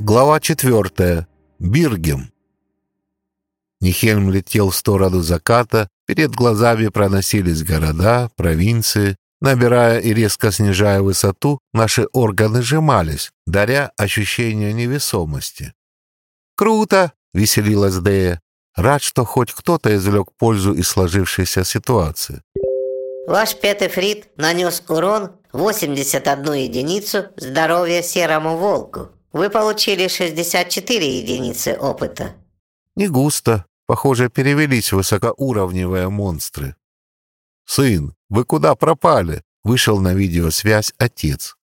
Глава четвертая. Биргем. Нихельм летел в сторону заката, перед глазами проносились города, провинции. Набирая и резко снижая высоту, наши органы сжимались, даря ощущение невесомости. «Круто!» — веселилась Дея. Рад, что хоть кто-то извлек пользу из сложившейся ситуации. Ваш пятый фрит нанес урон 81 единицу здоровья серому волку. Вы получили 64 единицы опыта. Не густо. Похоже, перевелись высокоуровневые монстры. «Сын, вы куда пропали?» Вышел на видеосвязь отец.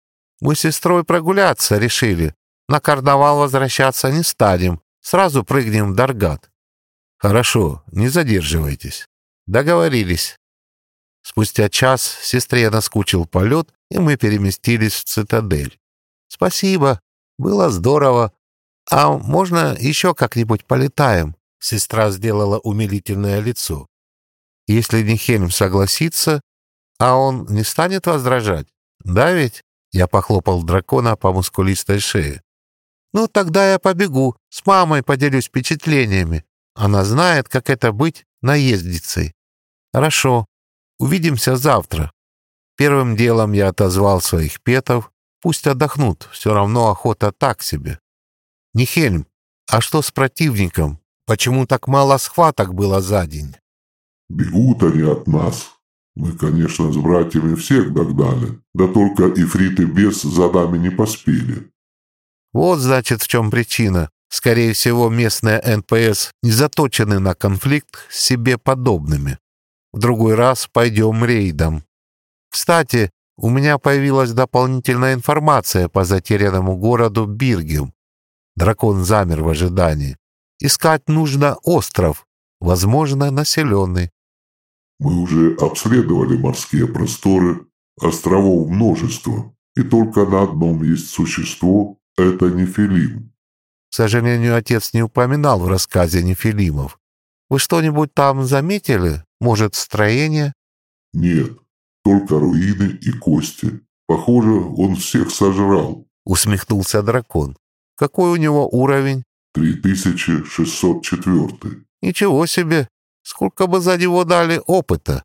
«Мы с сестрой прогуляться решили. На карнавал возвращаться не станем. Сразу прыгнем в Даргат». «Хорошо, не задерживайтесь». «Договорились». Спустя час сестре наскучил полет, и мы переместились в цитадель. «Спасибо», было здорово. А можно еще как-нибудь полетаем?» Сестра сделала умилительное лицо. «Если Нихельм согласится, а он не станет возражать, да ведь?» Я похлопал дракона по мускулистой шее. «Ну, тогда я побегу, с мамой поделюсь впечатлениями. Она знает, как это быть наездицей». «Хорошо, увидимся завтра». Первым делом я отозвал своих петов, Пусть отдохнут, все равно охота так себе. Нихельм, а что с противником? Почему так мало схваток было за день? Бегут они от нас. Мы, конечно, с братьями всех догнали, да только ифрит и бес за нами не поспели. Вот, значит, в чем причина. Скорее всего, местные НПС не заточены на конфликт с себе подобными. В другой раз пойдем рейдом. Кстати, у меня появилась дополнительная информация по затерянному городу Биргем. Дракон замер в ожидании. Искать нужно остров, возможно, населенный. Мы уже обследовали морские просторы, островов множество, и только на одном есть существо — это Нефилим. К сожалению, отец не упоминал в рассказе Нефилимов. Вы что-нибудь там заметили? Может, строение? Нет, только руины и кости. Похоже, он всех сожрал. Усмехнулся дракон. Какой у него уровень? 3604. Ничего себе! Сколько бы за него дали опыта?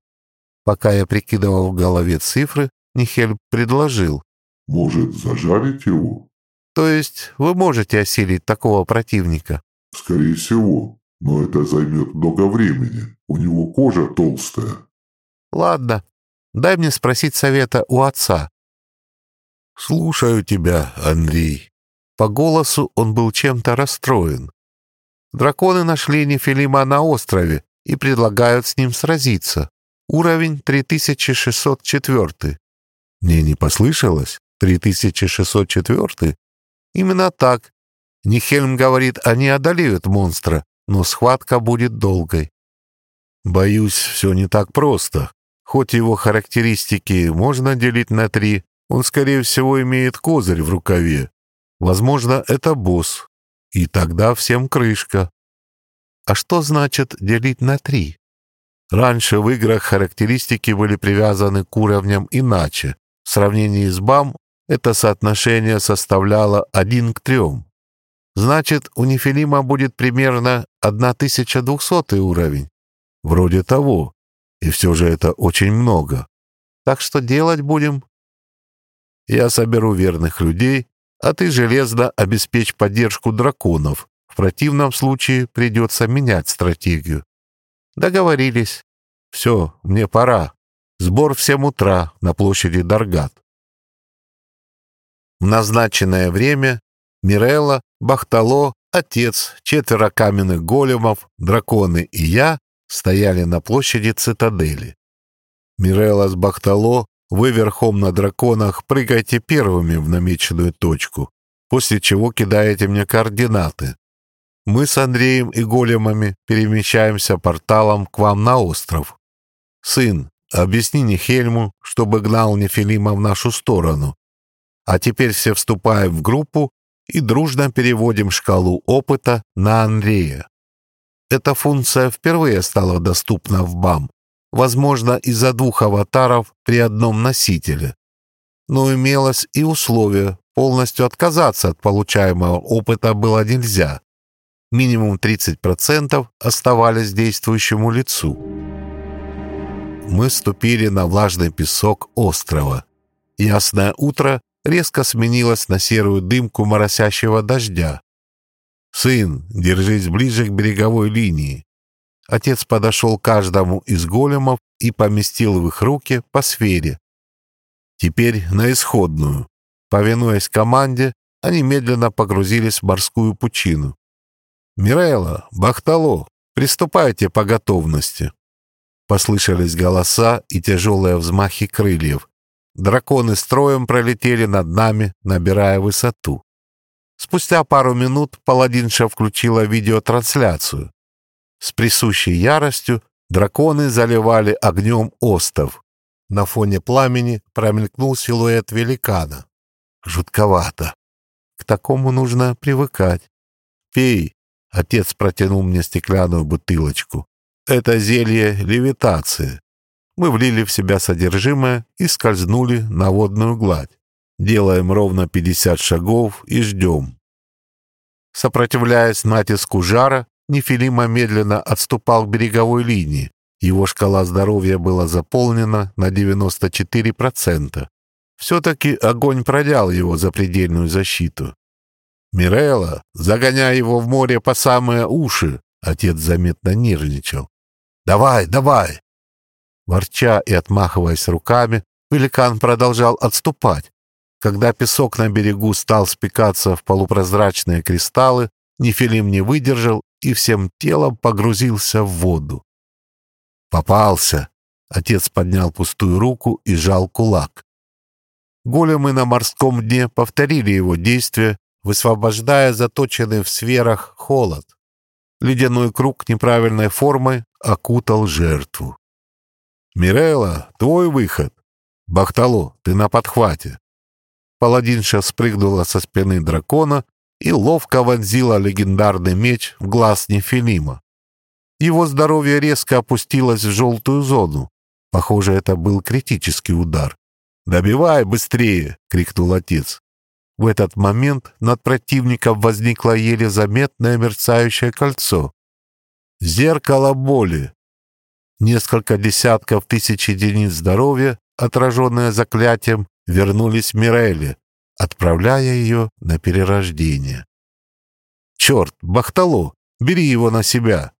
Пока я прикидывал в голове цифры, Нихель предложил. Может, зажарить его? То есть вы можете осилить такого противника? Скорее всего, но это займет много времени. У него кожа толстая. Ладно, Дай мне спросить совета у отца». «Слушаю тебя, Андрей». По голосу он был чем-то расстроен. Драконы нашли Нефилима на острове и предлагают с ним сразиться. Уровень 3604. Мне не послышалось? 3604? Именно так. Нихельм говорит, они одолеют монстра, но схватка будет долгой. Боюсь, все не так просто. Хоть его характеристики можно делить на три, он, скорее всего, имеет козырь в рукаве. Возможно, это босс. И тогда всем крышка. А что значит делить на три? Раньше в играх характеристики были привязаны к уровням иначе. В сравнении с БАМ это соотношение составляло один к трем. Значит, у Нефилима будет примерно 1200 уровень. Вроде того. И все же это очень много. Так что делать будем? Я соберу верных людей, а ты железно обеспечь поддержку драконов. В противном случае придется менять стратегию. Договорились. Все, мне пора. Сбор в семь утра на площади Даргат. В назначенное время Мирелла, Бахтало, отец, четверо каменных големов, драконы и я стояли на площади цитадели. Мирелла с Бахтало, вы верхом на драконах прыгайте первыми в намеченную точку, после чего кидаете мне координаты. Мы с Андреем и големами перемещаемся порталом к вам на остров. Сын, объясни Нехельму, чтобы гнал Нефилима в нашу сторону. А теперь все вступаем в группу и дружно переводим шкалу опыта на Андрея. Эта функция впервые стала доступна в БАМ, возможно, из-за двух аватаров при одном носителе. Но имелось и условие, полностью отказаться от получаемого опыта было нельзя. Минимум 30% оставались действующему лицу. Мы ступили на влажный песок острова. Ясное утро резко сменилось на серую дымку моросящего дождя. «Сын, держись ближе к береговой линии». Отец подошел к каждому из големов и поместил в их руки по сфере. Теперь на исходную. Повинуясь команде, они медленно погрузились в морскую пучину. «Мирелла, Бахтало, приступайте по готовности!» Послышались голоса и тяжелые взмахи крыльев. Драконы строем пролетели над нами, набирая высоту. Спустя пару минут паладинша включила видеотрансляцию. С присущей яростью драконы заливали огнем остов. На фоне пламени промелькнул силуэт великана. Жутковато. К такому нужно привыкать. «Пей!» — отец протянул мне стеклянную бутылочку. «Это зелье левитации». Мы влили в себя содержимое и скользнули на водную гладь. Делаем ровно 50 шагов и ждем. Сопротивляясь натиску жара, Нефилима медленно отступал к береговой линии. Его шкала здоровья была заполнена на 94%. Все-таки огонь продял его запредельную защиту. «Мирелла, загоняй его в море по самые уши!» Отец заметно нервничал. «Давай, давай!» Ворча и отмахиваясь руками, великан продолжал отступать. Когда песок на берегу стал спекаться в полупрозрачные кристаллы, Нефилим не выдержал и всем телом погрузился в воду. «Попался!» Отец поднял пустую руку и жал кулак. Големы на морском дне повторили его действия, высвобождая заточенный в сферах холод. Ледяной круг неправильной формы окутал жертву. «Мирелла, твой выход! Бахтало, ты на подхвате!» Паладинша спрыгнула со спины дракона и ловко вонзила легендарный меч в глаз Нефилима. Его здоровье резко опустилось в желтую зону. Похоже, это был критический удар. «Добивай быстрее!» — крикнул отец. В этот момент над противником возникло еле заметное мерцающее кольцо. Зеркало боли. Несколько десятков тысяч единиц здоровья, отраженное заклятием, вернулись Мирелли, отправляя ее на перерождение. «Черт, Бахтало, бери его на себя!»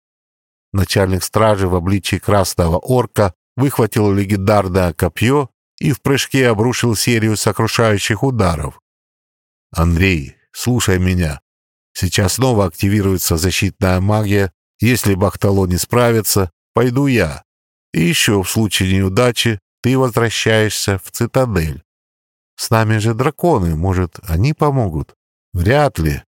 Начальник стражи в обличии красного орка выхватил легендарное копье и в прыжке обрушил серию сокрушающих ударов. «Андрей, слушай меня. Сейчас снова активируется защитная магия. Если Бахтало не справится, пойду я. И еще в случае неудачи ты возвращаешься в цитадель. С нами же драконы, может, они помогут? Вряд ли.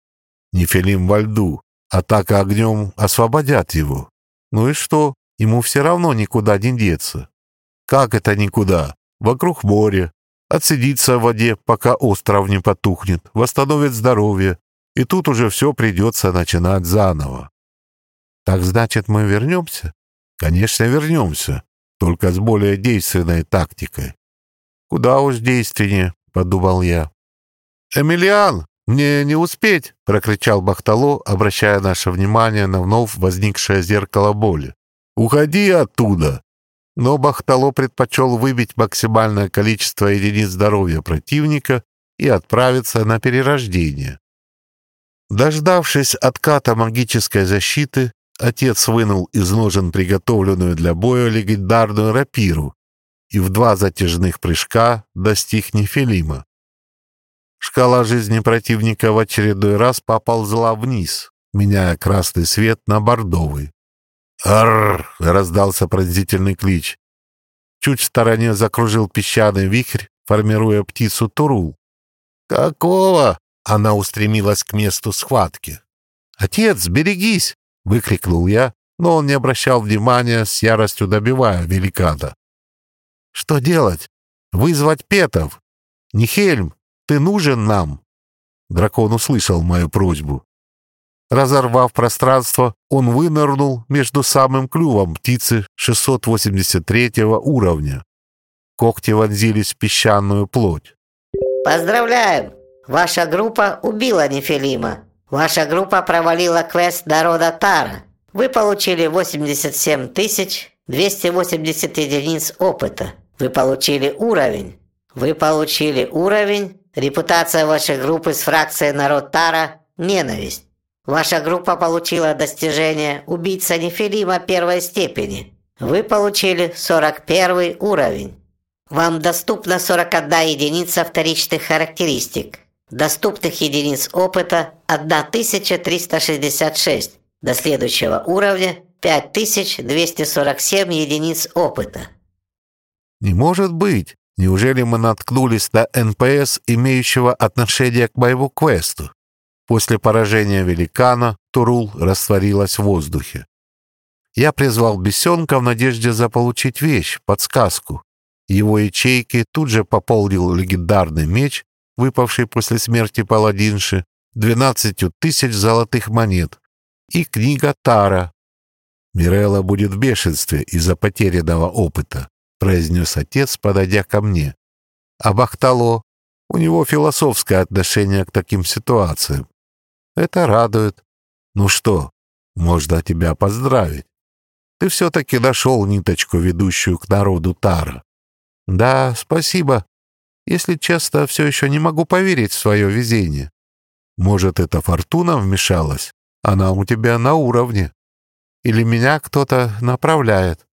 Нефилим во льду. Атака огнем освободят его. Ну и что? Ему все равно никуда не деться. Как это никуда? вокруг моря, отсидится в воде, пока остров не потухнет, восстановит здоровье, и тут уже все придется начинать заново. Так значит, мы вернемся? Конечно, вернемся, только с более действенной тактикой. Куда уж действеннее, подумал я. «Эмилиан, мне не успеть!» — прокричал Бахтало, обращая наше внимание на вновь возникшее зеркало боли. «Уходи оттуда! но Бахтало предпочел выбить максимальное количество единиц здоровья противника и отправиться на перерождение. Дождавшись отката магической защиты, отец вынул из ножен приготовленную для боя легендарную рапиру и в два затяжных прыжка достиг Нефилима. Шкала жизни противника в очередной раз поползла вниз, меняя красный свет на бордовый. «Арр!» — раздался пронзительный клич. Чуть в стороне закружил песчаный вихрь, формируя птицу Турул. «Какого?» — она устремилась к месту схватки. «Отец, берегись!» — выкрикнул я, но он не обращал внимания, с яростью добивая великана. «Что делать? Вызвать Петов? Нихельм, ты нужен нам!» Дракон услышал мою просьбу. Разорвав пространство, он вынырнул между самым клювом птицы 683 уровня. Когти вонзились в песчаную плоть. «Поздравляем! Ваша группа убила Нефилима. Ваша группа провалила квест народа Тара. Вы получили 87 тысяч 280 единиц опыта. Вы получили уровень. Вы получили уровень. Репутация вашей группы с фракцией народ Тара – ненависть. Ваша группа получила достижение «Убийца Нефилима первой степени». Вы получили 41 уровень. Вам доступно 41 единица вторичных характеристик. Доступных единиц опыта 1366. До следующего уровня 5247 единиц опыта. Не может быть. Неужели мы наткнулись на НПС, имеющего отношение к моему квесту? После поражения великана Турул растворилась в воздухе. Я призвал бесенка в надежде заполучить вещь, подсказку. Его ячейки тут же пополнил легендарный меч, выпавший после смерти паладинши, двенадцатью тысяч золотых монет, и книга Тара. «Мирелла будет в бешенстве из-за потерянного опыта», произнес отец, подойдя ко мне. «А Бахтало? У него философское отношение к таким ситуациям. Это радует. Ну что, можно тебя поздравить. Ты все-таки нашел ниточку, ведущую к народу Тара. Да, спасибо. Если честно, все еще не могу поверить в свое везение. Может, это фортуна вмешалась? Она у тебя на уровне. Или меня кто-то направляет.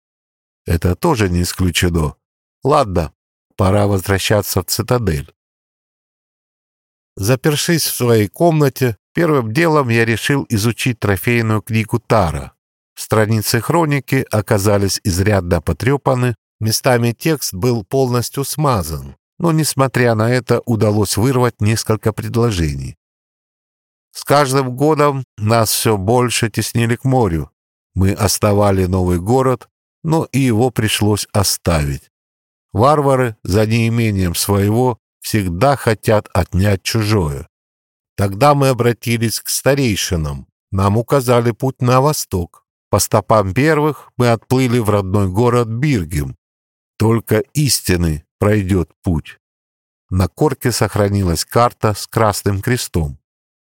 Это тоже не исключено. Ладно, пора возвращаться в цитадель. Запершись в своей комнате, первым делом я решил изучить трофейную книгу Тара. Страницы хроники оказались изрядно потрепаны, местами текст был полностью смазан, но, несмотря на это, удалось вырвать несколько предложений. С каждым годом нас все больше теснили к морю. Мы оставали новый город, но и его пришлось оставить. Варвары, за неимением своего, всегда хотят отнять чужое. Тогда мы обратились к старейшинам. Нам указали путь на восток. По стопам первых мы отплыли в родной город Биргем. Только истины пройдет путь. На корке сохранилась карта с красным крестом.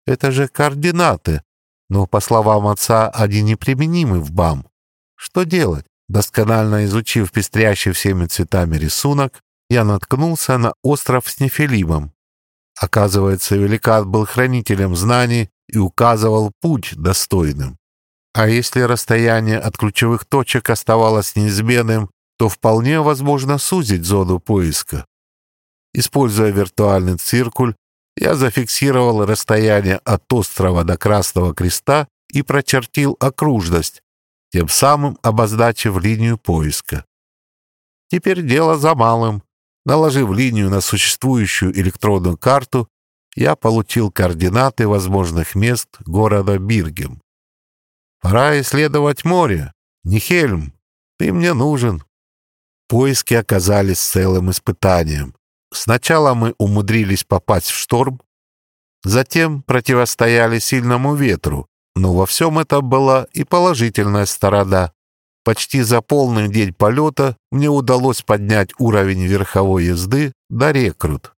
Это же координаты, но, по словам отца, они неприменимы в БАМ. Что делать? Досконально изучив пестрящий всеми цветами рисунок, я наткнулся на остров с Нефилимом. Оказывается, великан был хранителем знаний и указывал путь достойным. А если расстояние от ключевых точек оставалось неизменным, то вполне возможно сузить зону поиска. Используя виртуальный циркуль, я зафиксировал расстояние от острова до Красного Креста и прочертил окружность, тем самым обозначив линию поиска. Теперь дело за малым. Наложив линию на существующую электронную карту, я получил координаты возможных мест города Биргем. Пора исследовать море. Нихельм, ты мне нужен. Поиски оказались целым испытанием. Сначала мы умудрились попасть в шторм, затем противостояли сильному ветру, но во всем это была и положительная сторона. Почти за полный день полета мне удалось поднять уровень верховой езды до рекрут.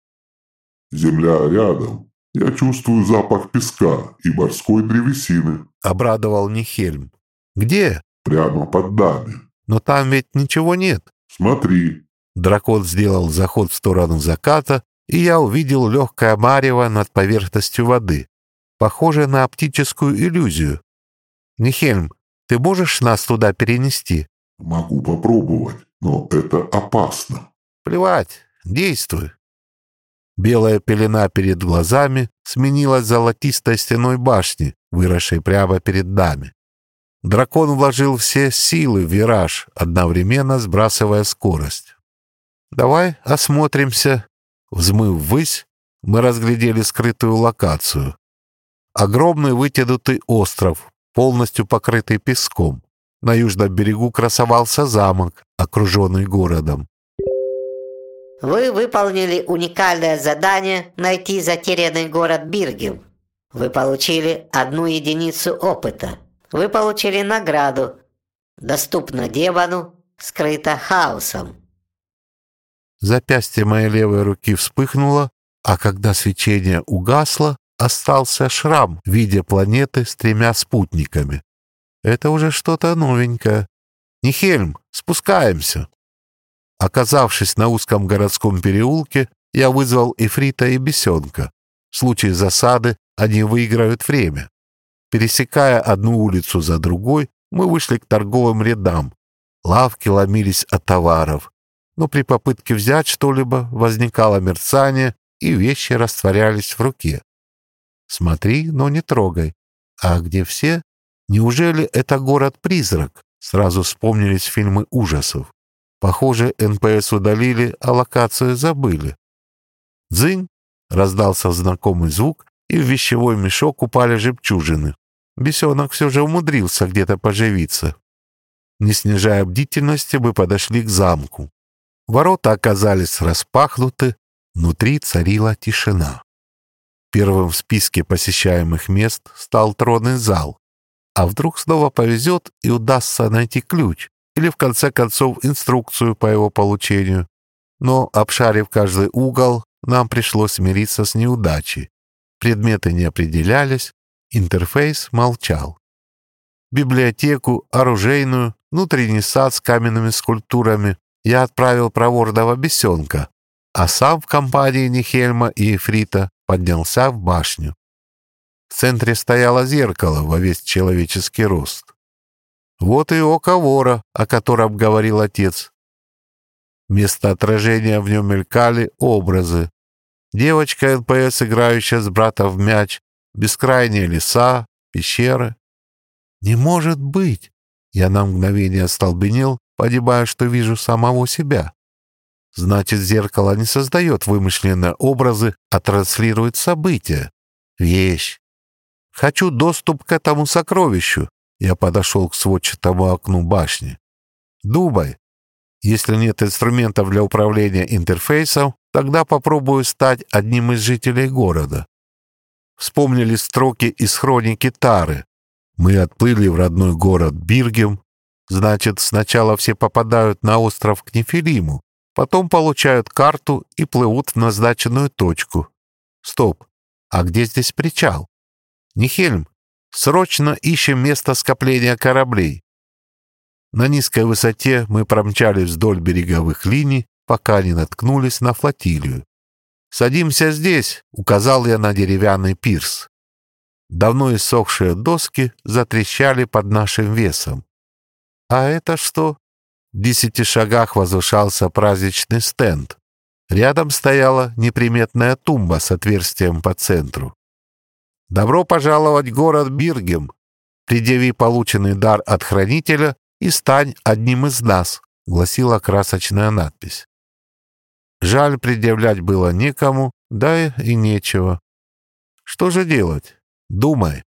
«Земля рядом. Я чувствую запах песка и морской древесины», — обрадовал Нихельм. «Где?» «Прямо под нами». «Но там ведь ничего нет». «Смотри». Дракон сделал заход в сторону заката, и я увидел легкое марево над поверхностью воды, похожее на оптическую иллюзию. «Нихельм, ты можешь нас туда перенести?» «Могу попробовать, но это опасно». «Плевать, действуй». Белая пелена перед глазами сменилась золотистой стеной башни, выросшей прямо перед нами. Дракон вложил все силы в вираж, одновременно сбрасывая скорость. «Давай осмотримся». Взмыв ввысь, мы разглядели скрытую локацию. Огромный вытянутый остров, полностью покрытый песком. На южном берегу красовался замок, окруженный городом. Вы выполнили уникальное задание найти затерянный город Биргем. Вы получили одну единицу опыта. Вы получили награду. Доступно демону, скрыто хаосом. Запястье моей левой руки вспыхнуло, А когда свечение угасло, остался шрам в виде планеты с тремя спутниками. Это уже что-то новенькое. «Нихельм, спускаемся!» Оказавшись на узком городском переулке, я вызвал Эфрита и Бесенка. В случае засады они выиграют время. Пересекая одну улицу за другой, мы вышли к торговым рядам. Лавки ломились от товаров. Но при попытке взять что-либо возникало мерцание, и вещи растворялись в руке. Смотри, но не трогай. А где все? Неужели это город-призрак? Сразу вспомнились фильмы ужасов. Похоже, НПС удалили, а локацию забыли. «Дзынь!» — раздался знакомый звук, и в вещевой мешок упали жемчужины. Бесенок все же умудрился где-то поживиться. Не снижая бдительности, мы подошли к замку. Ворота оказались распахнуты, внутри царила тишина. Первым в списке посещаемых мест стал тронный зал. А вдруг снова повезет и удастся найти ключ или, в конце концов, инструкцию по его получению. Но, обшарив каждый угол, нам пришлось смириться с неудачей. Предметы не определялись, интерфейс молчал. Библиотеку, оружейную, внутренний сад с каменными скульптурами я отправил проворного бесенка, а сам в компании Нихельма и Эфрита поднялся в башню. В центре стояло зеркало во весь человеческий рост. Вот и око вора, о котором говорил отец. Вместо отражения в нем мелькали образы. Девочка НПС, играющая с братом в мяч, бескрайние леса, пещеры. «Не может быть!» Я на мгновение остолбенел, понимая, что вижу самого себя. Значит, зеркало не создает вымышленные образы, а транслирует события. Вещь. Хочу доступ к этому сокровищу. Я подошел к сводчатому окну башни. Дубай. Если нет инструментов для управления интерфейсом, тогда попробую стать одним из жителей города. Вспомнили строки из хроники Тары. Мы отплыли в родной город Биргем. Значит, сначала все попадают на остров к Нефилиму, потом получают карту и плывут в назначенную точку. Стоп, а где здесь причал? Нихельм, срочно ищем место скопления кораблей. На низкой высоте мы промчались вдоль береговых линий, пока не наткнулись на флотилию. «Садимся здесь», — указал я на деревянный пирс. Давно иссохшие доски затрещали под нашим весом. «А это что?» В десяти шагах возвышался праздничный стенд. Рядом стояла неприметная тумба с отверстием по центру. «Добро пожаловать в город Биргем! Предъяви полученный дар от хранителя и стань одним из нас», — гласила красочная надпись. Жаль, предъявлять было некому, да и нечего. Что же делать? Думай.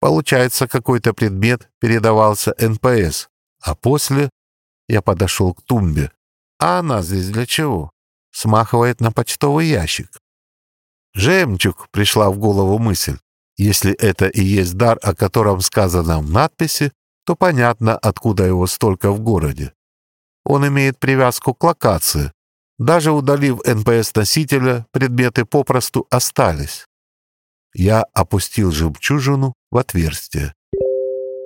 Получается, какой-то предмет передавался НПС, а после я подошел к тумбе. А она здесь для чего? Смахивает на почтовый ящик. «Жемчуг!» — пришла в голову мысль. Если это и есть дар, о котором сказано в надписи, то понятно, откуда его столько в городе. Он имеет привязку к локации. Даже удалив НПС-носителя, предметы попросту остались. Я опустил жемчужину в отверстие.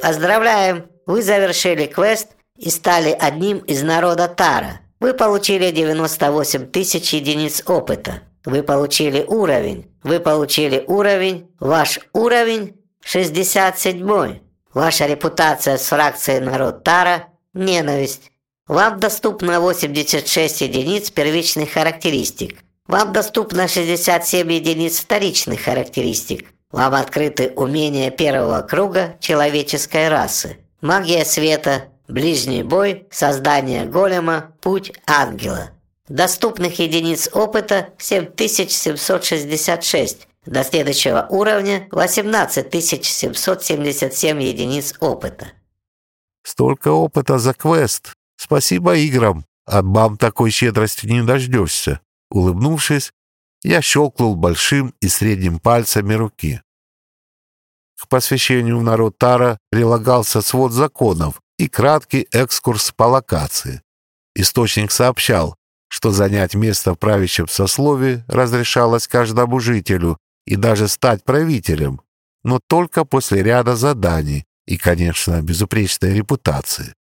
Поздравляем! Вы завершили квест и стали одним из народа Тара. Вы получили 98 тысяч единиц опыта. Вы получили уровень. Вы получили уровень. Ваш уровень 67. Ваша репутация с фракцией народ Тара – ненависть. Вам доступно 86 единиц первичных характеристик. Вам доступно 67 единиц вторичных характеристик. Вам открыты умения первого круга человеческой расы. Магия света, ближний бой, создание голема, путь ангела. Доступных единиц опыта 7766. До следующего уровня 18777 единиц опыта. Столько опыта за квест. Спасибо играм. От мам такой щедрости не дождешься. Улыбнувшись, я щелкнул большим и средним пальцами руки. К посвящению в народ Тара прилагался свод законов и краткий экскурс по локации. Источник сообщал, что занять место в правящем сословии разрешалось каждому жителю и даже стать правителем, но только после ряда заданий и, конечно, безупречной репутации.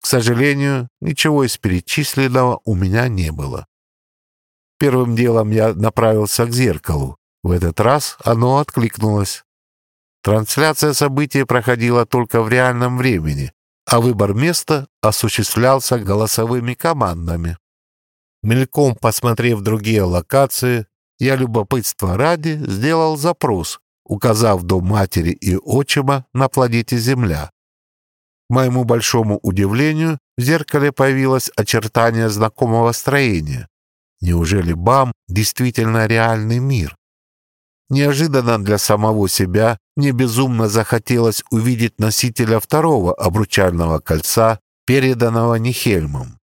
К сожалению, ничего из перечисленного у меня не было. Первым делом я направился к зеркалу. В этот раз оно откликнулось. Трансляция событий проходила только в реальном времени, а выбор места осуществлялся голосовыми командами. Мельком посмотрев другие локации, я любопытства ради сделал запрос, указав дом матери и отчима на планете Земля. К моему большому удивлению, в зеркале появилось очертание знакомого строения. Неужели БАМ действительно реальный мир? Неожиданно для самого себя мне безумно захотелось увидеть носителя второго обручального кольца, переданного Нихельмом.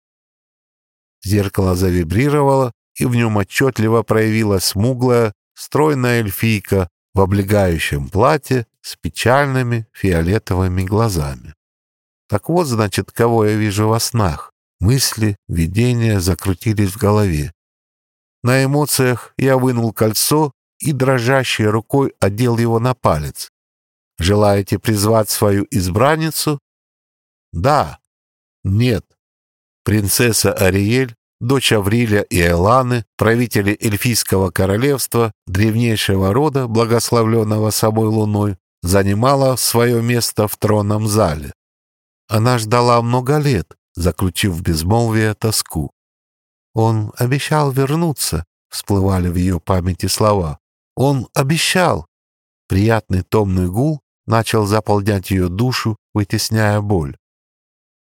Зеркало завибрировало, и в нем отчетливо проявилась смуглая, стройная эльфийка в облегающем платье с печальными фиолетовыми глазами. Так вот, значит, кого я вижу во снах. Мысли, видения закрутились в голове. На эмоциях я вынул кольцо и дрожащей рукой одел его на палец. Желаете призвать свою избранницу? Да. Нет. Принцесса Ариэль, дочь Авриля и Эланы, правители эльфийского королевства, древнейшего рода, благословленного собой луной, занимала свое место в тронном зале. Она ждала много лет, заключив в безмолвие тоску. «Он обещал вернуться», — всплывали в ее памяти слова. «Он обещал!» Приятный томный гул начал заполнять ее душу, вытесняя боль.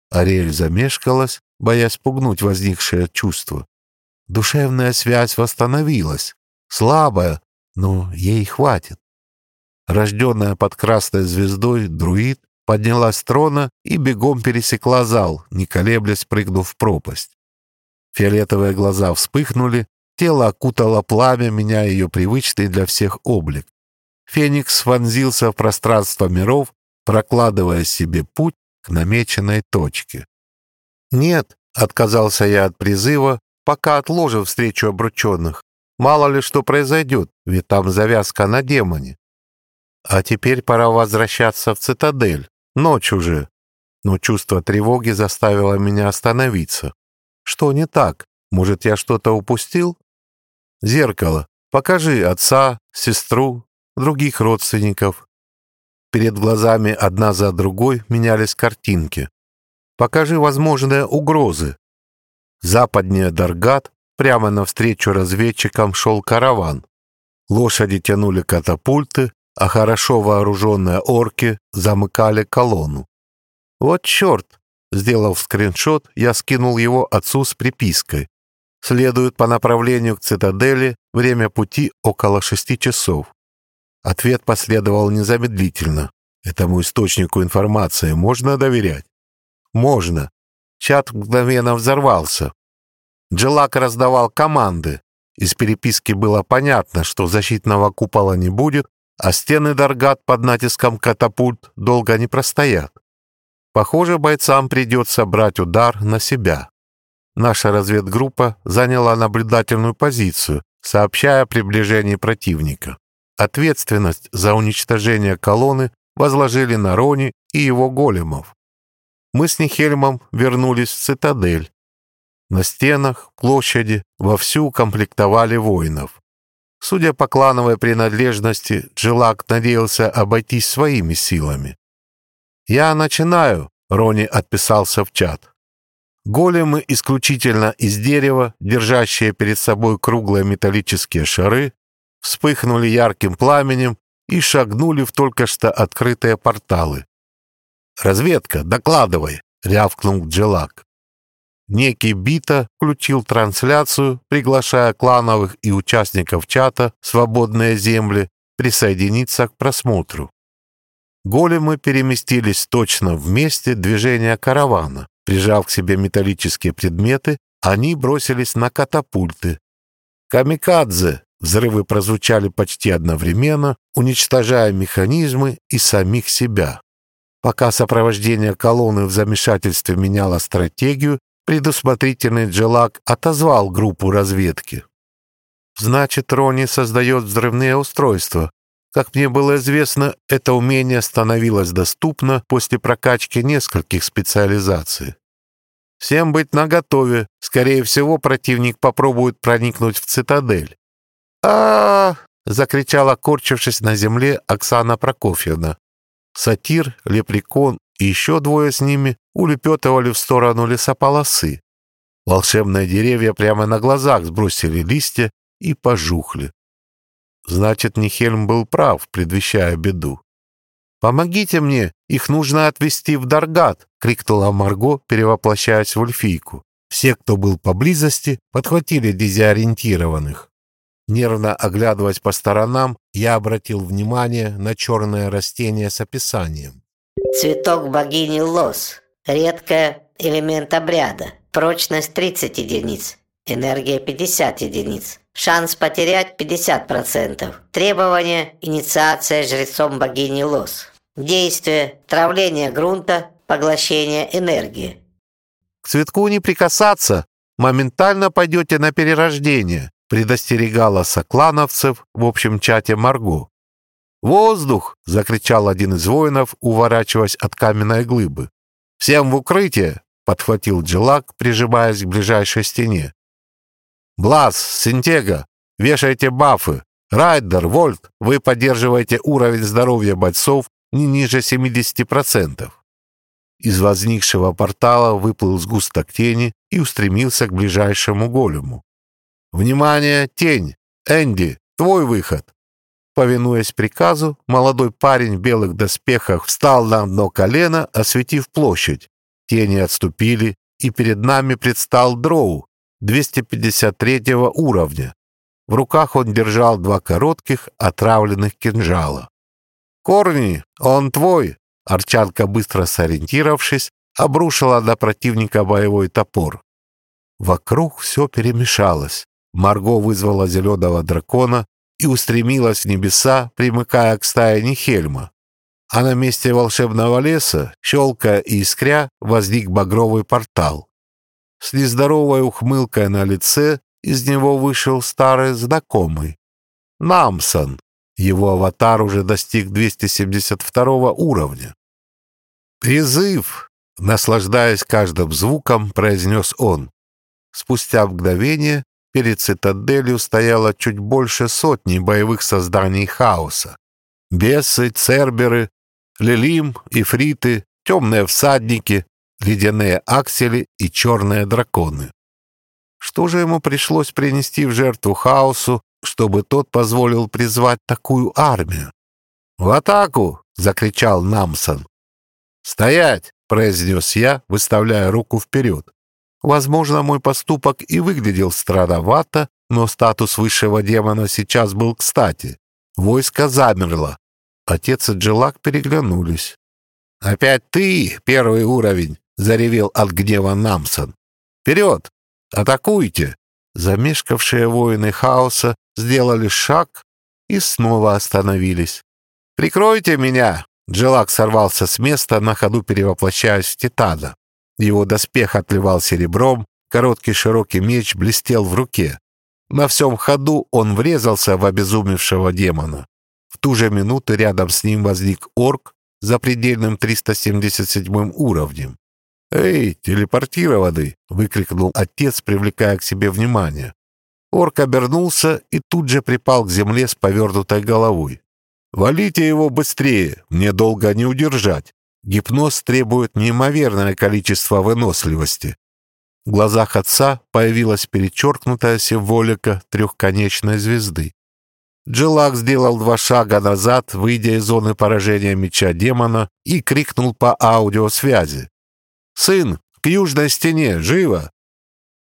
Ариэль замешкалась, боясь пугнуть возникшее чувство. Душевная связь восстановилась, слабая, но ей хватит. Рожденная под красной звездой друид поднялась с трона и бегом пересекла зал, не колеблясь прыгнув в пропасть. Фиолетовые глаза вспыхнули, тело окутало пламя, меняя ее привычный для всех облик. Феникс вонзился в пространство миров, прокладывая себе путь к намеченной точке. «Нет», — отказался я от призыва, пока отложив встречу обрученных. «Мало ли что произойдет, ведь там завязка на демоне. А теперь пора возвращаться в цитадель. Ночь уже». Но чувство тревоги заставило меня остановиться. «Что не так? Может, я что-то упустил?» «Зеркало. Покажи отца, сестру, других родственников». Перед глазами одна за другой менялись картинки. Покажи возможные угрозы. Западнее Даргат, прямо навстречу разведчикам шел караван. Лошади тянули катапульты, а хорошо вооруженные орки замыкали колонну. Вот черт! Сделав скриншот, я скинул его отцу с припиской. Следует по направлению к цитадели, время пути около шести часов. Ответ последовал незамедлительно. Этому источнику информации можно доверять? Можно. Чат мгновенно взорвался. Джилак раздавал команды. Из переписки было понятно, что защитного купола не будет, а стены Даргат под натиском катапульт долго не простоят. Похоже, бойцам придется брать удар на себя. Наша разведгруппа заняла наблюдательную позицию, сообщая о приближении противника. Ответственность за уничтожение колонны возложили на Рони и его големов мы с Нихельмом вернулись в цитадель. На стенах, площади вовсю комплектовали воинов. Судя по клановой принадлежности, Джилак надеялся обойтись своими силами. «Я начинаю», — Рони отписался в чат. Големы исключительно из дерева, держащие перед собой круглые металлические шары, вспыхнули ярким пламенем и шагнули в только что открытые порталы. «Разведка, докладывай!» — рявкнул Джелак. Некий Бита включил трансляцию, приглашая клановых и участников чата «Свободные земли» присоединиться к просмотру. Големы переместились точно в месте движения каравана. Прижав к себе металлические предметы, они бросились на катапульты. «Камикадзе!» Взрывы прозвучали почти одновременно, уничтожая механизмы и самих себя. Пока сопровождение колонны в замешательстве меняло стратегию, Предусмотрительный Джелак отозвал группу разведки. Значит, Рони создает взрывные устройства. Как мне было известно, это умение становилось доступно после прокачки нескольких специализаций. Всем быть наготове. Скорее всего, противник попробует проникнуть в цитадель. а, -а, -а закричала, корчившись на земле, Оксана Прокофьевна. Сатир, Лепрекон и еще двое с ними улепетывали в сторону лесополосы. Волшебные деревья прямо на глазах сбросили листья и пожухли. Значит, Нихельм был прав, предвещая беду. «Помогите мне, их нужно отвезти в Даргат!» — крикнула Марго, перевоплощаясь в эльфийку. Все, кто был поблизости, подхватили дезориентированных. Нервно оглядываясь по сторонам, я обратил внимание на черное растение с описанием. Цветок богини Лос. Редкое элемент обряда. Прочность 30 единиц. Энергия 50 единиц. Шанс потерять 50%. Требование – инициация жрецом богини Лос. Действие – травление грунта, поглощение энергии. К цветку не прикасаться, моментально пойдете на перерождение, предостерегала соклановцев в общем чате Марго. «Воздух!» — закричал один из воинов, уворачиваясь от каменной глыбы. «Всем в укрытие!» — подхватил Джилак, прижимаясь к ближайшей стене. «Блас, Синтега, вешайте бафы! Райдер, Вольт, вы поддерживаете уровень здоровья бойцов не ниже 70%. Из возникшего портала выплыл сгусток тени и устремился к ближайшему голему. «Внимание, тень! Энди, твой выход!» Повинуясь приказу, молодой парень в белых доспехах встал на одно колено, осветив площадь. Тени отступили, и перед нами предстал Дроу, 253 уровня. В руках он держал два коротких, отравленных кинжала. «Корни, он твой!» Арчанка, быстро сориентировавшись, обрушила на противника боевой топор. Вокруг все перемешалось. Марго вызвала зеленого дракона, и устремилась в небеса, примыкая к стае Нихельма. А на месте волшебного леса, щелкая и искря, возник багровый портал. С нездоровой ухмылкой на лице из него вышел старый знакомый. Намсон. Его аватар уже достиг 272 уровня. «Призыв!» — наслаждаясь каждым звуком, произнес он. Спустя мгновение Перед цитаделью стояло чуть больше сотни боевых созданий хаоса. Бесы, церберы, лилим, ифриты, темные всадники, ледяные аксели и черные драконы. Что же ему пришлось принести в жертву хаосу, чтобы тот позволил призвать такую армию? «В атаку!» — закричал Намсон. «Стоять!» — произнес я, выставляя руку вперед. Возможно, мой поступок и выглядел странновато, но статус высшего демона сейчас был кстати. Войско замерло. Отец и Джилак переглянулись. «Опять ты, первый уровень!» — заревел от гнева Намсон. «Вперед! Атакуйте!» Замешкавшие воины хаоса сделали шаг и снова остановились. «Прикройте меня!» Джилак сорвался с места, на ходу перевоплощаясь в Титана. Его доспех отливал серебром, короткий широкий меч блестел в руке. На всем ходу он врезался в обезумевшего демона. В ту же минуту рядом с ним возник орк за предельным 377 уровнем. «Эй, телепортированный!» — выкрикнул отец, привлекая к себе внимание. Орк обернулся и тут же припал к земле с повернутой головой. «Валите его быстрее, мне долго не удержать!» Гипноз требует неимоверное количество выносливости. В глазах отца появилась перечеркнутая символика трехконечной звезды. Джилак сделал два шага назад, выйдя из зоны поражения меча демона, и крикнул по аудиосвязи. «Сын, к южной стене, живо!»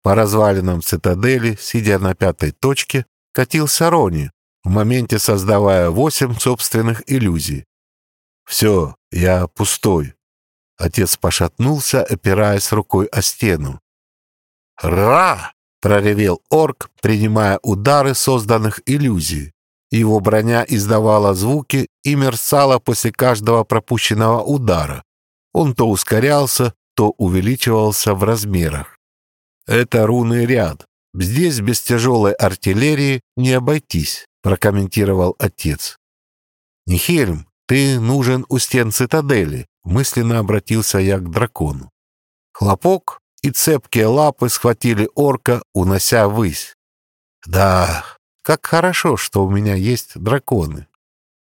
По развалинам цитадели, сидя на пятой точке, катился Рони, в моменте создавая восемь собственных иллюзий. «Все, я пустой». Отец пошатнулся, опираясь рукой о стену. «Ра!» — проревел орк, принимая удары созданных иллюзий. Его броня издавала звуки и мерцала после каждого пропущенного удара. Он то ускорялся, то увеличивался в размерах. Это рунный ряд. Здесь без тяжелой артиллерии не обойтись, прокомментировал отец. Нихельм, ты нужен у стен цитадели, мысленно обратился я к дракону. Хлопок и цепкие лапы схватили орка, унося ввысь. Да, как хорошо, что у меня есть драконы.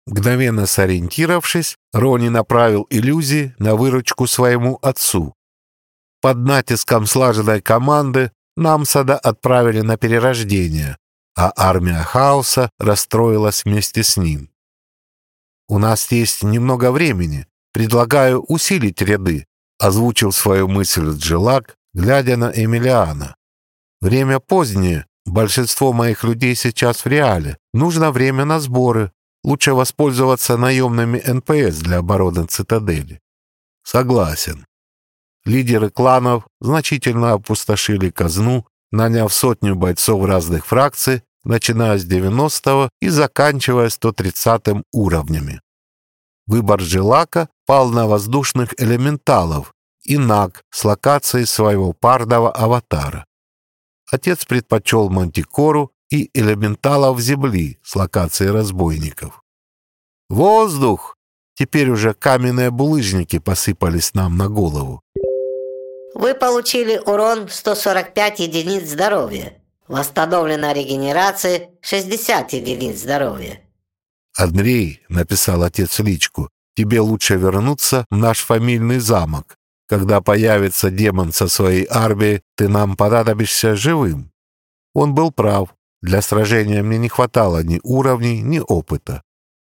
Мгновенно сориентировавшись, Рони направил иллюзии на выручку своему отцу. Под натиском слаженной команды Намсада отправили на перерождение, а армия хаоса расстроилась вместе с ним. «У нас есть немного времени. Предлагаю усилить ряды», — озвучил свою мысль Джилак, глядя на Эмилиана. «Время позднее, большинство моих людей сейчас в реале. Нужно время на сборы, Лучше воспользоваться наемными НПС для обороны цитадели. Согласен. Лидеры кланов значительно опустошили казну, наняв сотню бойцов разных фракций, начиная с 90 и заканчивая 130 уровнями. Выбор Джилака пал на воздушных элементалов и Наг с локацией своего парного аватара. Отец предпочел Мантикору и элементалов земли с локацией разбойников. «Воздух!» Теперь уже каменные булыжники посыпались нам на голову. Вы получили урон 145 единиц здоровья. Восстановлена регенерация 60 единиц здоровья. «Андрей», — написал отец личку, — «тебе лучше вернуться в наш фамильный замок. Когда появится демон со своей армией, ты нам понадобишься живым». Он был прав. Для сражения мне не хватало ни уровней, ни опыта.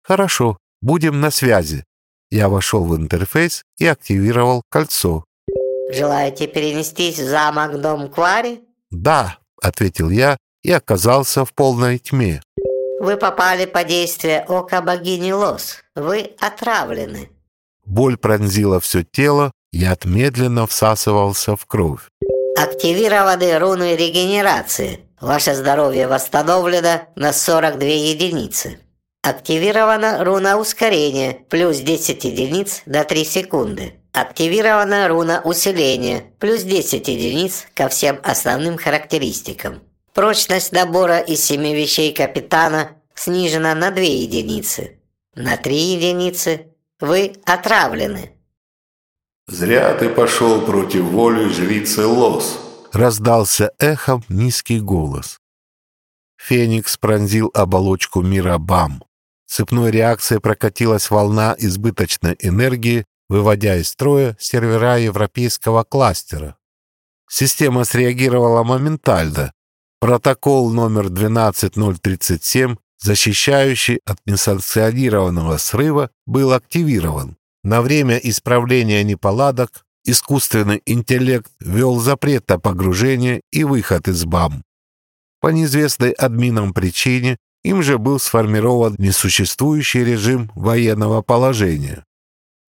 Хорошо, будем на связи. Я вошел в интерфейс и активировал кольцо. Желаете перенестись в замок Дом Квари? Да, ответил я и оказался в полной тьме. Вы попали под действие ока богини Лос. Вы отравлены. Боль пронзила все тело, яд медленно всасывался в кровь. Активированы руны регенерации. Ваше здоровье восстановлено на 42 единицы. Активирована руна ускорения, плюс 10 единиц на 3 секунды. Активирована руна усиления, плюс 10 единиц ко всем основным характеристикам. Прочность набора из 7 вещей капитана снижена на 2 единицы. На 3 единицы вы отравлены. «Зря ты пошел против воли жрицы Лос», раздался эхом низкий голос. Феникс пронзил оболочку мира БАМ. Цепной реакцией прокатилась волна избыточной энергии, выводя из строя сервера европейского кластера. Система среагировала моментально. Протокол номер 12037, защищающий от несанкционированного срыва, был активирован. На время исправления неполадок искусственный интеллект ввел запрет на погружение и выход из БАМ. По неизвестной админам причине им же был сформирован несуществующий режим военного положения.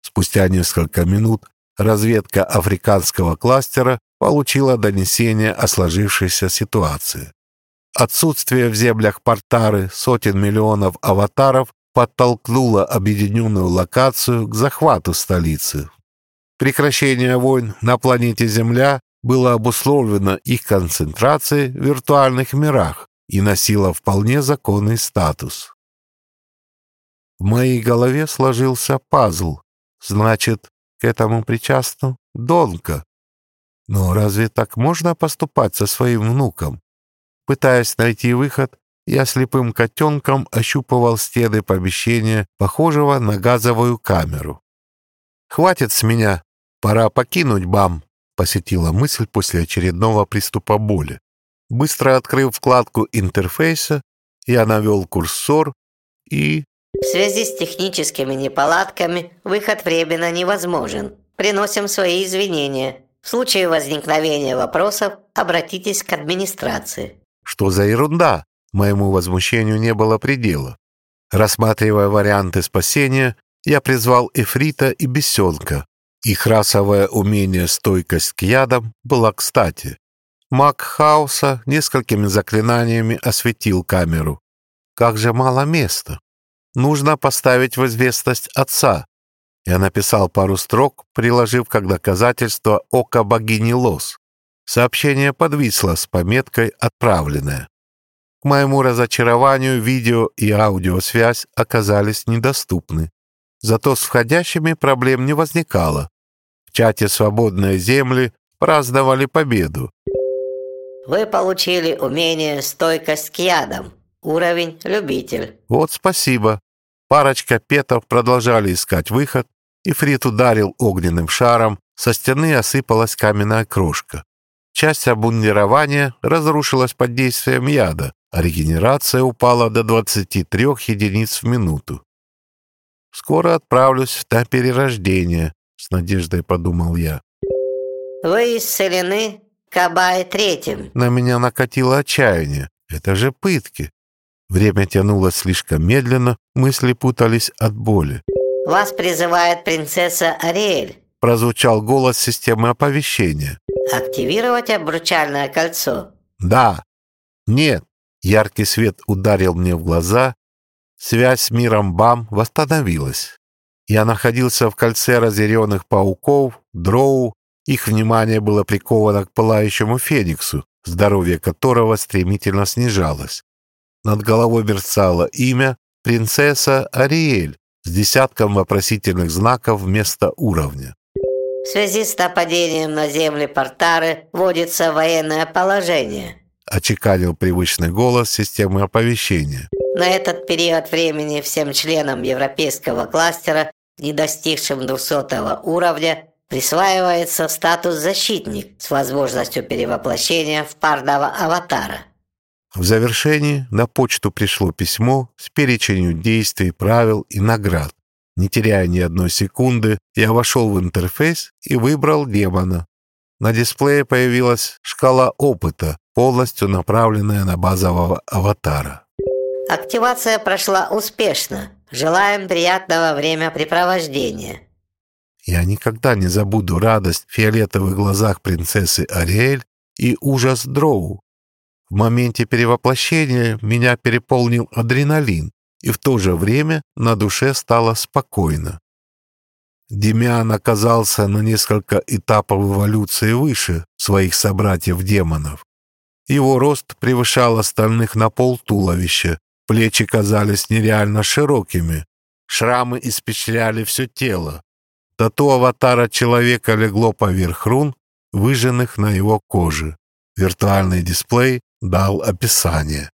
Спустя несколько минут разведка африканского кластера получила донесение о сложившейся ситуации. Отсутствие в землях Портары сотен миллионов аватаров подтолкнуло объединенную локацию к захвату столицы. Прекращение войн на планете Земля было обусловлено их концентрацией в виртуальных мирах и носило вполне законный статус. В моей голове сложился пазл. Значит, к этому причастна Донка. Но разве так можно поступать со своим внуком? Пытаясь найти выход, я слепым котенком ощупывал стены помещения, похожего на газовую камеру. «Хватит с меня «Пора покинуть БАМ», — посетила мысль после очередного приступа боли. Быстро открыв вкладку интерфейса, я навел курсор и... В связи с техническими неполадками выход временно невозможен. Приносим свои извинения. В случае возникновения вопросов обратитесь к администрации. Что за ерунда? Моему возмущению не было предела. Рассматривая варианты спасения, я призвал Эфрита и Бесенка, их расовое умение стойкость к ядам была кстати. Маг хаоса несколькими заклинаниями осветил камеру. Как же мало места. Нужно поставить в известность отца. Я написал пару строк, приложив как доказательство око богини Лос. Сообщение подвисло с пометкой «Отправленное». К моему разочарованию видео и аудиосвязь оказались недоступны. Зато с входящими проблем не возникало. В чате «Свободные земли» праздновали победу. Вы получили умение «Стойкость к ядам». Уровень «Любитель». Вот спасибо. Парочка петов продолжали искать выход, и Фрид ударил огненным шаром, со стены осыпалась каменная крошка. Часть обмундирования разрушилась под действием яда, а регенерация упала до 23 единиц в минуту. «Скоро отправлюсь на перерождение», — с надеждой подумал я. «Вы исцелены Кабай третьим». На меня накатило отчаяние. Это же пытки. Время тянулось слишком медленно, мысли путались от боли. «Вас призывает принцесса Ариэль», — прозвучал голос системы оповещения. «Активировать обручальное кольцо?» «Да». «Нет». Яркий свет ударил мне в глаза. Связь с миром БАМ восстановилась. Я находился в кольце разъяренных пауков, дроу. Их внимание было приковано к пылающему фениксу, здоровье которого стремительно снижалось. Над головой мерцало имя «Принцесса Ариэль» с десятком вопросительных знаков вместо уровня. В связи с нападением на земли Портары вводится военное положение. Очеканил привычный голос системы оповещения. На этот период времени всем членам европейского кластера, не достигшим 200 уровня, присваивается статус «защитник» с возможностью перевоплощения в парного аватара. В завершении на почту пришло письмо с переченью действий, правил и наград. Не теряя ни одной секунды, я вошел в интерфейс и выбрал демона. На дисплее появилась шкала опыта, полностью направленная на базового аватара. Активация прошла успешно. Желаем приятного времяпрепровождения. Я никогда не забуду радость в фиолетовых глазах принцессы Ариэль и ужас Дроу, в моменте перевоплощения меня переполнил адреналин, и в то же время на душе стало спокойно. Демиан оказался на несколько этапов эволюции выше своих собратьев-демонов. Его рост превышал остальных на пол туловища, плечи казались нереально широкими, шрамы испечряли все тело. Тату аватара человека легло поверх рун, выжженных на его коже. Виртуальный дисплей дал описание.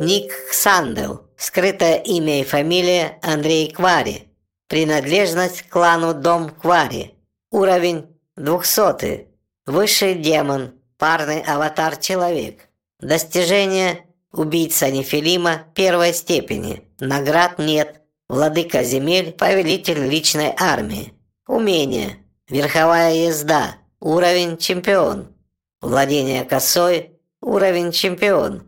Ник Сандел. Скрытое имя и фамилия Андрей Квари. Принадлежность к клану Дом Квари. Уровень 200. Высший демон. Парный аватар-человек. Достижение Убийца Нефилима первой степени. Наград нет. Владыка земель, повелитель личной армии. Умение. Верховая езда. Уровень чемпион. Владение косой уровень чемпион.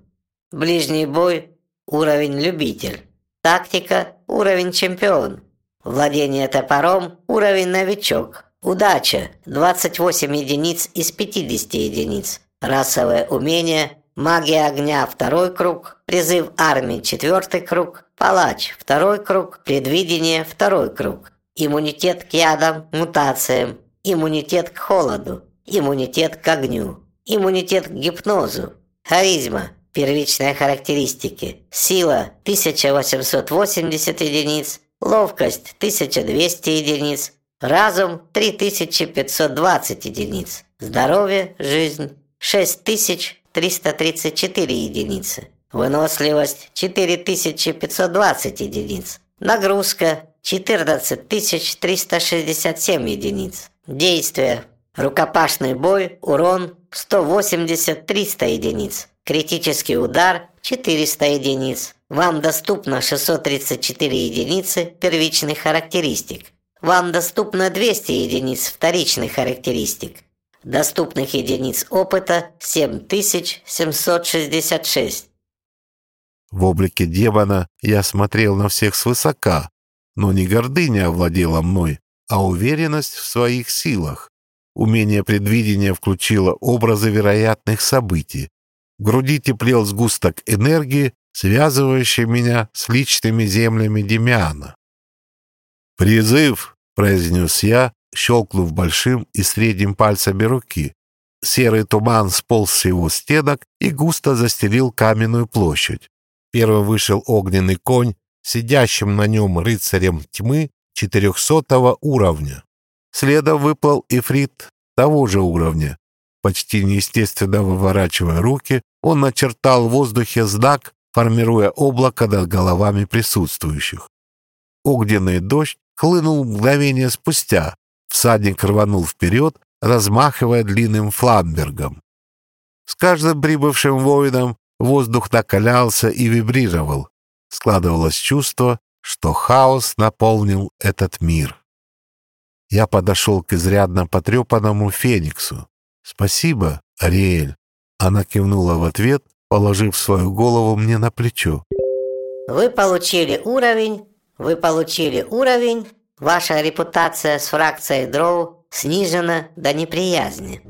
Ближний бой – уровень любитель. Тактика – уровень чемпион. Владение топором – уровень новичок. Удача – 28 единиц из 50 единиц. Расовое умение – магия огня – второй круг. Призыв армии – четвертый круг. Палач – второй круг. Предвидение – второй круг. Иммунитет к ядам, мутациям. Иммунитет к холоду. Иммунитет к огню. Иммунитет к гипнозу. Харизма. Первичные характеристики. Сила 1880 единиц. Ловкость 1200 единиц. Разум 3520 единиц. Здоровье, жизнь 6334 единицы. Выносливость 4520 единиц. Нагрузка 14367 единиц. Действие Рукопашный бой, урон 180-300 единиц. Критический удар 400 единиц. Вам доступно 634 единицы первичных характеристик. Вам доступно 200 единиц вторичных характеристик. Доступных единиц опыта 7766. В облике демона я смотрел на всех свысока, но не гордыня овладела мной, а уверенность в своих силах. Умение предвидения включило образы вероятных событий. В груди теплел сгусток энергии, связывающий меня с личными землями Демиана. «Призыв!» — произнес я, щелкнув большим и средним пальцами руки. серый туман сполз с его стенок и густо застелил каменную площадь. Первым вышел огненный конь, сидящим на нем рыцарем тьмы четырехсотого уровня. Следом выплыл ифрит того же уровня. Почти неестественно выворачивая руки, он начертал в воздухе знак, формируя облако над головами присутствующих. Огненный дождь хлынул мгновение спустя. Всадник рванул вперед, размахивая длинным фламбергом. С каждым прибывшим воином воздух накалялся и вибрировал. Складывалось чувство, что хаос наполнил этот мир. Я подошел к изрядно потрепанному Фениксу. «Спасибо, Ариэль». Она кивнула в ответ, положив свою голову мне на плечо. «Вы получили уровень, вы получили уровень, ваша репутация с фракцией Дроу снижена до неприязни».